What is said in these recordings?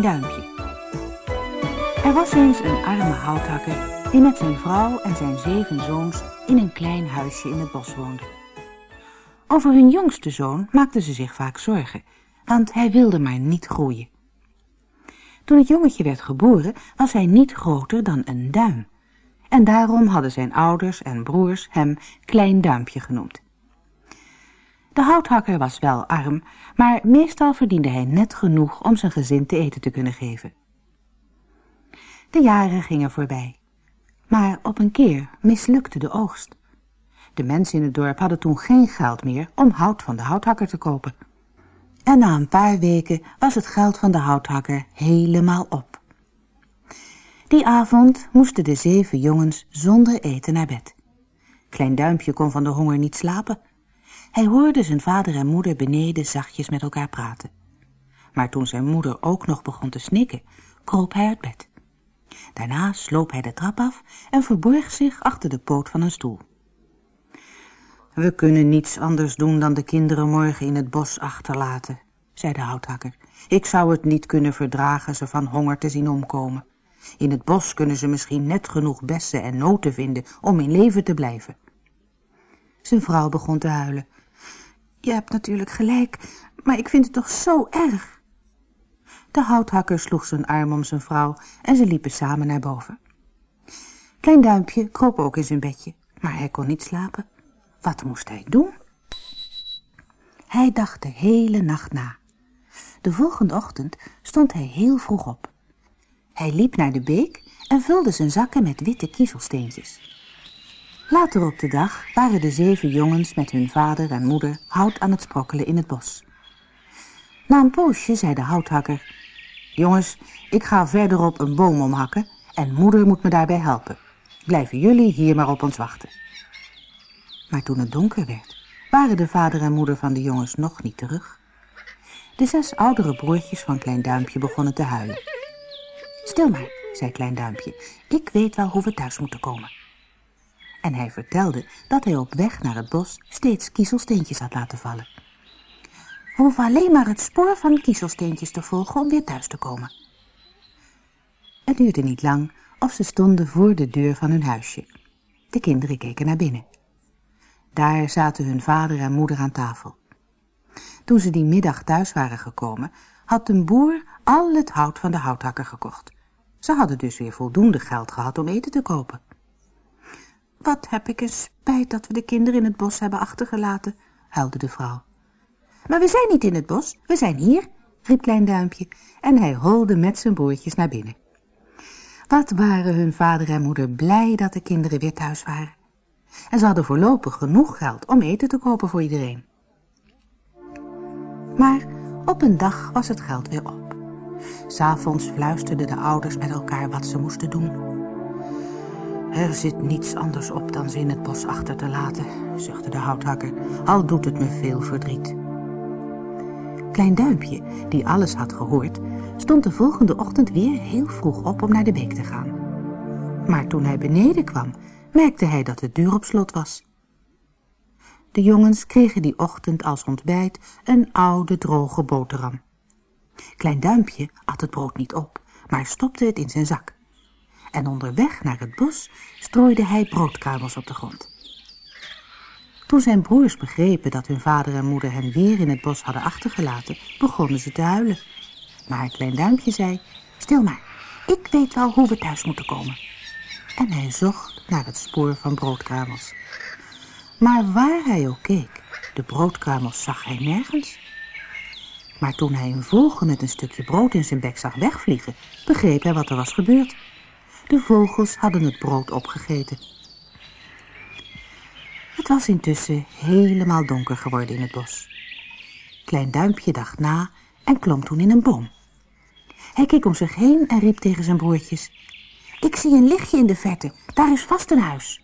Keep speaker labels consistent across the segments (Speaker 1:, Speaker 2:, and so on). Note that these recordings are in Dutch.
Speaker 1: Klein Duimpje. Er was eens een arme houthakker die met zijn vrouw en zijn zeven zoons in een klein huisje in het bos woonde. Over hun jongste zoon maakten ze zich vaak zorgen, want hij wilde maar niet groeien. Toen het jongetje werd geboren, was hij niet groter dan een duim. En daarom hadden zijn ouders en broers hem Klein Duimpje genoemd. De houthakker was wel arm, maar meestal verdiende hij net genoeg om zijn gezin te eten te kunnen geven. De jaren gingen voorbij. Maar op een keer mislukte de oogst. De mensen in het dorp hadden toen geen geld meer om hout van de houthakker te kopen. En na een paar weken was het geld van de houthakker helemaal op. Die avond moesten de zeven jongens zonder eten naar bed. Klein Duimpje kon van de honger niet slapen. Hij hoorde zijn vader en moeder beneden zachtjes met elkaar praten. Maar toen zijn moeder ook nog begon te snikken, kroop hij uit bed. Daarna sloop hij de trap af en verborg zich achter de poot van een stoel. We kunnen niets anders doen dan de kinderen morgen in het bos achterlaten, zei de houthakker. Ik zou het niet kunnen verdragen ze van honger te zien omkomen. In het bos kunnen ze misschien net genoeg bessen en noten vinden om in leven te blijven. Zijn vrouw begon te huilen. Je hebt natuurlijk gelijk, maar ik vind het toch zo erg. De houthakker sloeg zijn arm om zijn vrouw en ze liepen samen naar boven. Klein Duimpje kroop ook in zijn bedje, maar hij kon niet slapen. Wat moest hij doen? Hij dacht de hele nacht na. De volgende ochtend stond hij heel vroeg op. Hij liep naar de beek en vulde zijn zakken met witte kiezelsteentjes. Later op de dag waren de zeven jongens met hun vader en moeder hout aan het sprokkelen in het bos. Na een poosje zei de houthakker, jongens, ik ga verderop een boom omhakken en moeder moet me daarbij helpen. Blijven jullie hier maar op ons wachten. Maar toen het donker werd, waren de vader en moeder van de jongens nog niet terug. De zes oudere broertjes van Klein Duimpje begonnen te huilen. Stil maar, zei Klein Duimpje, ik weet wel hoe we thuis moeten komen. En hij vertelde dat hij op weg naar het bos steeds kiezelsteentjes had laten vallen. We alleen maar het spoor van kiezelsteentjes te volgen om weer thuis te komen. Het duurde niet lang of ze stonden voor de deur van hun huisje. De kinderen keken naar binnen. Daar zaten hun vader en moeder aan tafel. Toen ze die middag thuis waren gekomen, had een boer al het hout van de houthakker gekocht. Ze hadden dus weer voldoende geld gehad om eten te kopen. Wat heb ik een spijt dat we de kinderen in het bos hebben achtergelaten, huilde de vrouw. Maar we zijn niet in het bos, we zijn hier, riep Klein Duimpje, en hij holde met zijn broertjes naar binnen. Wat waren hun vader en moeder blij dat de kinderen weer thuis waren. En ze hadden voorlopig genoeg geld om eten te kopen voor iedereen. Maar op een dag was het geld weer op. S'avonds fluisterden de ouders met elkaar wat ze moesten doen. Er zit niets anders op dan ze in het bos achter te laten, zuchtte de houthakker, al doet het me veel verdriet. Klein Duimpje, die alles had gehoord, stond de volgende ochtend weer heel vroeg op om naar de beek te gaan. Maar toen hij beneden kwam, merkte hij dat de deur op slot was. De jongens kregen die ochtend als ontbijt een oude droge boterham. Klein Duimpje at het brood niet op, maar stopte het in zijn zak. En onderweg naar het bos strooide hij broodkruimels op de grond. Toen zijn broers begrepen dat hun vader en moeder hen weer in het bos hadden achtergelaten, begonnen ze te huilen. Maar Klein Duimpje zei, stil maar, ik weet wel hoe we thuis moeten komen. En hij zocht naar het spoor van broodkruimels. Maar waar hij ook keek, de broodkruimels zag hij nergens. Maar toen hij een vogel met een stukje brood in zijn bek zag wegvliegen, begreep hij wat er was gebeurd. De vogels hadden het brood opgegeten. Het was intussen helemaal donker geworden in het bos. Klein Duimpje dacht na en klom toen in een boom. Hij keek om zich heen en riep tegen zijn broertjes. Ik zie een lichtje in de verte, daar is vast een huis.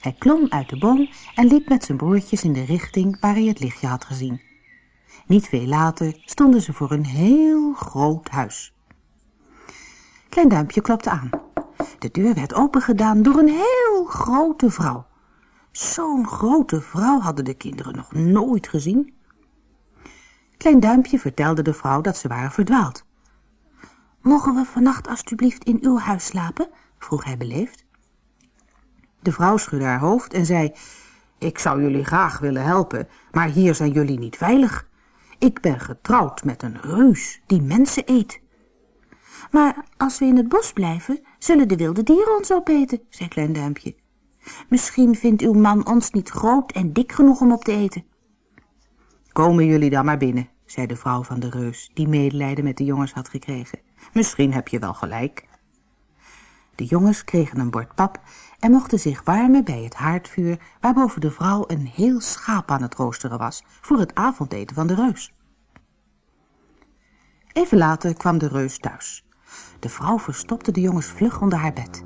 Speaker 1: Hij klom uit de boom en liep met zijn broertjes in de richting waar hij het lichtje had gezien. Niet veel later stonden ze voor een heel groot huis. Klein Duimpje klopte aan. De deur werd opengedaan door een heel grote vrouw. Zo'n grote vrouw hadden de kinderen nog nooit gezien. Klein Duimpje vertelde de vrouw dat ze waren verdwaald. Mogen we vannacht alstublieft in uw huis slapen? vroeg hij beleefd. De vrouw schudde haar hoofd en zei, ik zou jullie graag willen helpen, maar hier zijn jullie niet veilig. Ik ben getrouwd met een reus die mensen eet. Maar als we in het bos blijven, zullen de wilde dieren ons opeten, zei Klein Duimpje. Misschien vindt uw man ons niet groot en dik genoeg om op te eten. Komen jullie dan maar binnen, zei de vrouw van de reus, die medelijden met de jongens had gekregen. Misschien heb je wel gelijk. De jongens kregen een bord pap en mochten zich warmen bij het haardvuur waarboven de vrouw een heel schaap aan het roosteren was voor het avondeten van de reus. Even later kwam de reus thuis. De vrouw verstopte de jongens vlug onder haar bed.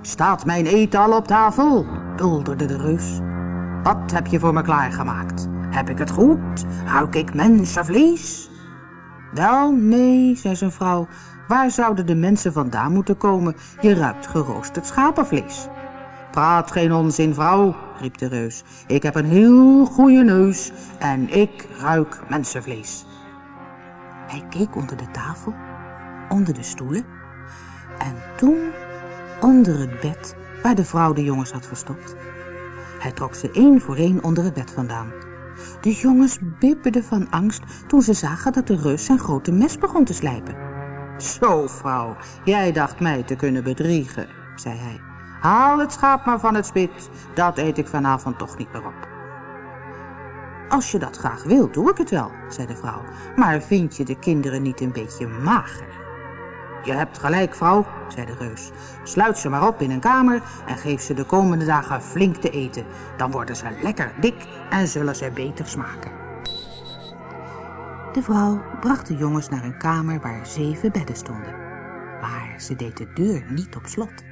Speaker 1: Staat mijn eten al op tafel? bulderde de reus. Wat heb je voor me klaargemaakt? Heb ik het goed? Ruik ik mensenvlees? Wel, nee, zei zijn vrouw. Waar zouden de mensen vandaan moeten komen? Je ruikt geroosterd schapenvlees. Praat geen onzin, vrouw, riep de reus. Ik heb een heel goede neus en ik ruik mensenvlees. Hij keek onder de tafel, onder de stoelen en toen onder het bed waar de vrouw de jongens had verstopt. Hij trok ze één voor één onder het bed vandaan. De jongens bibberden van angst toen ze zagen dat de reus zijn grote mes begon te slijpen. Zo, vrouw, jij dacht mij te kunnen bedriegen, zei hij. Haal het schaap maar van het spit, dat eet ik vanavond toch niet meer op. Als je dat graag wilt, doe ik het wel, zei de vrouw. Maar vind je de kinderen niet een beetje mager? Je hebt gelijk, vrouw, zei de reus. Sluit ze maar op in een kamer en geef ze de komende dagen flink te eten. Dan worden ze lekker dik en zullen ze beter smaken. De vrouw bracht de jongens naar een kamer waar zeven bedden stonden. Maar ze deed de deur niet op slot.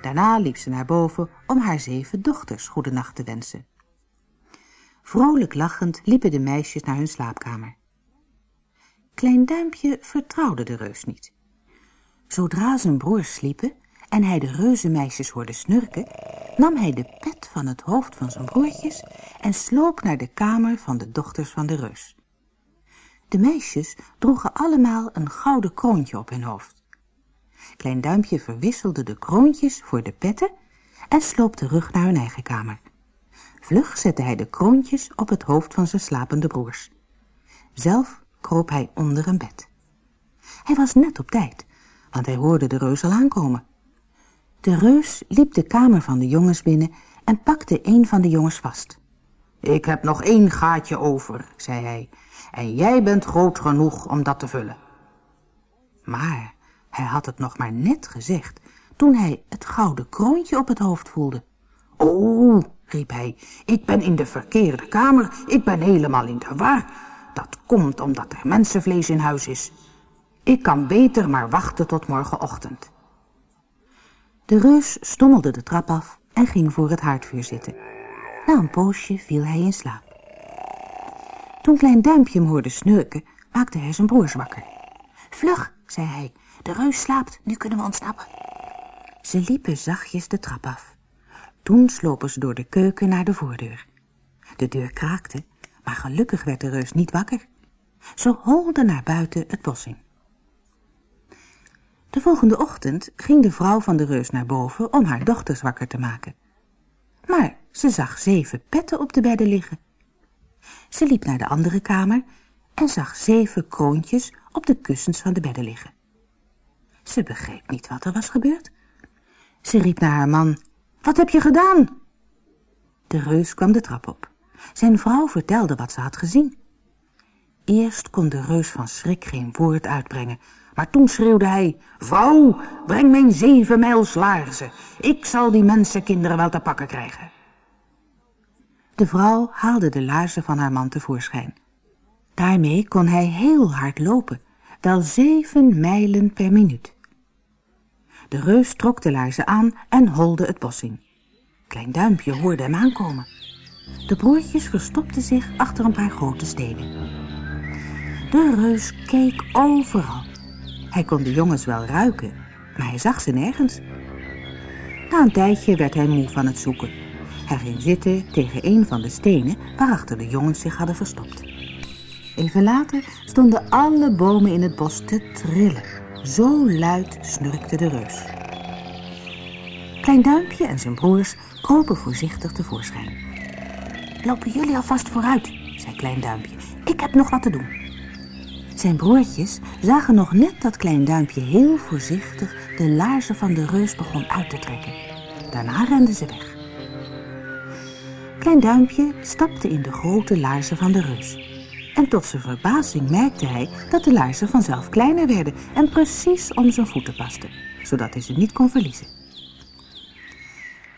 Speaker 1: Daarna liep ze naar boven om haar zeven dochters goedenacht te wensen. Vrolijk lachend liepen de meisjes naar hun slaapkamer. Klein Duimpje vertrouwde de reus niet. Zodra zijn broers sliepen en hij de reuzenmeisjes hoorde snurken, nam hij de pet van het hoofd van zijn broertjes en sloop naar de kamer van de dochters van de reus. De meisjes droegen allemaal een gouden kroontje op hun hoofd. Klein Duimpje verwisselde de kroontjes voor de petten en sloop terug naar hun eigen kamer. Vlug zette hij de kroontjes op het hoofd van zijn slapende broers. Zelf kroop hij onder een bed. Hij was net op tijd, want hij hoorde de reus al aankomen. De reus liep de kamer van de jongens binnen en pakte een van de jongens vast. Ik heb nog één gaatje over, zei hij, en jij bent groot genoeg om dat te vullen. Maar hij had het nog maar net gezegd toen hij het gouden kroontje op het hoofd voelde. Oh, riep hij, ik ben in de verkeerde kamer, ik ben helemaal in de war. Dat komt omdat er mensenvlees in huis is. Ik kan beter maar wachten tot morgenochtend. De reus stommelde de trap af en ging voor het haardvuur zitten. Na een poosje viel hij in slaap. Toen Klein Duimpje hem hoorde snurken, maakte hij zijn broers wakker. Vlug, zei hij, de reus slaapt, nu kunnen we ontsnappen. Ze liepen zachtjes de trap af. Toen slopen ze door de keuken naar de voordeur. De deur kraakte maar gelukkig werd de reus niet wakker. Ze holde naar buiten het bos in. De volgende ochtend ging de vrouw van de reus naar boven om haar dochters wakker te maken. Maar ze zag zeven petten op de bedden liggen. Ze liep naar de andere kamer en zag zeven kroontjes op de kussens van de bedden liggen. Ze begreep niet wat er was gebeurd. Ze riep naar haar man, wat heb je gedaan? De reus kwam de trap op. Zijn vrouw vertelde wat ze had gezien. Eerst kon de reus van schrik geen woord uitbrengen, maar toen schreeuwde hij, Vrouw, breng mijn zeven mijls laarzen. Ik zal die mensenkinderen wel te pakken krijgen. De vrouw haalde de laarzen van haar man tevoorschijn. Daarmee kon hij heel hard lopen, wel zeven mijlen per minuut. De reus trok de laarzen aan en holde het bos in. Klein Duimpje hoorde hem aankomen. De broertjes verstopten zich achter een paar grote stenen. De reus keek overal. Hij kon de jongens wel ruiken, maar hij zag ze nergens. Na een tijdje werd hij moe van het zoeken. Hij ging zitten tegen een van de stenen waarachter de jongens zich hadden verstopt. Even later stonden alle bomen in het bos te trillen. Zo luid snurkte de reus. Klein Duimpje en zijn broers kropen voorzichtig tevoorschijn. Lopen jullie alvast vooruit, zei Klein Duimpje. Ik heb nog wat te doen. Zijn broertjes zagen nog net dat Klein Duimpje heel voorzichtig de laarzen van de reus begon uit te trekken. Daarna renden ze weg. Klein Duimpje stapte in de grote laarzen van de reus. En tot zijn verbazing merkte hij dat de laarzen vanzelf kleiner werden en precies om zijn voeten pasten, zodat hij ze niet kon verliezen.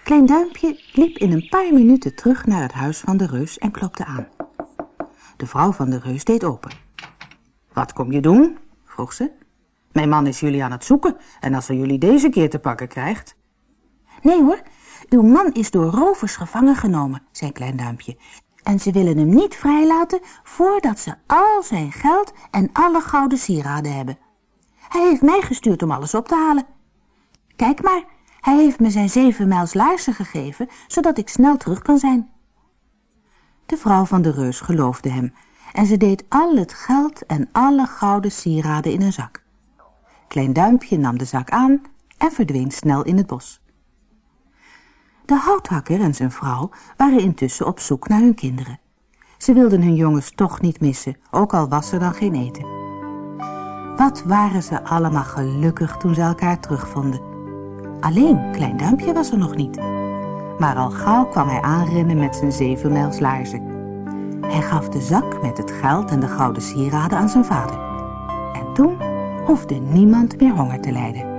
Speaker 1: Klein Duimpje liep in een paar minuten terug naar het huis van de reus en klopte aan. De vrouw van de reus deed open. Wat kom je doen? vroeg ze. Mijn man is jullie aan het zoeken en als hij jullie deze keer te pakken krijgt... Nee hoor, uw man is door rovers gevangen genomen, zei Klein Duimpje. En ze willen hem niet vrijlaten voordat ze al zijn geld en alle gouden sieraden hebben. Hij heeft mij gestuurd om alles op te halen. Kijk maar, hij heeft me zijn zeven mijls laarzen gegeven, zodat ik snel terug kan zijn. De vrouw van de reus geloofde hem en ze deed al het geld en alle gouden sieraden in een zak. Klein Duimpje nam de zak aan en verdween snel in het bos. De houthakker en zijn vrouw waren intussen op zoek naar hun kinderen. Ze wilden hun jongens toch niet missen, ook al was er dan geen eten. Wat waren ze allemaal gelukkig toen ze elkaar terugvonden. Alleen Klein Duimpje was er nog niet. Maar al gauw kwam hij aanrennen met zijn zeven mijls laarzen. Hij gaf de zak met het geld en de gouden sieraden aan zijn vader. En toen hoefde niemand meer honger te lijden.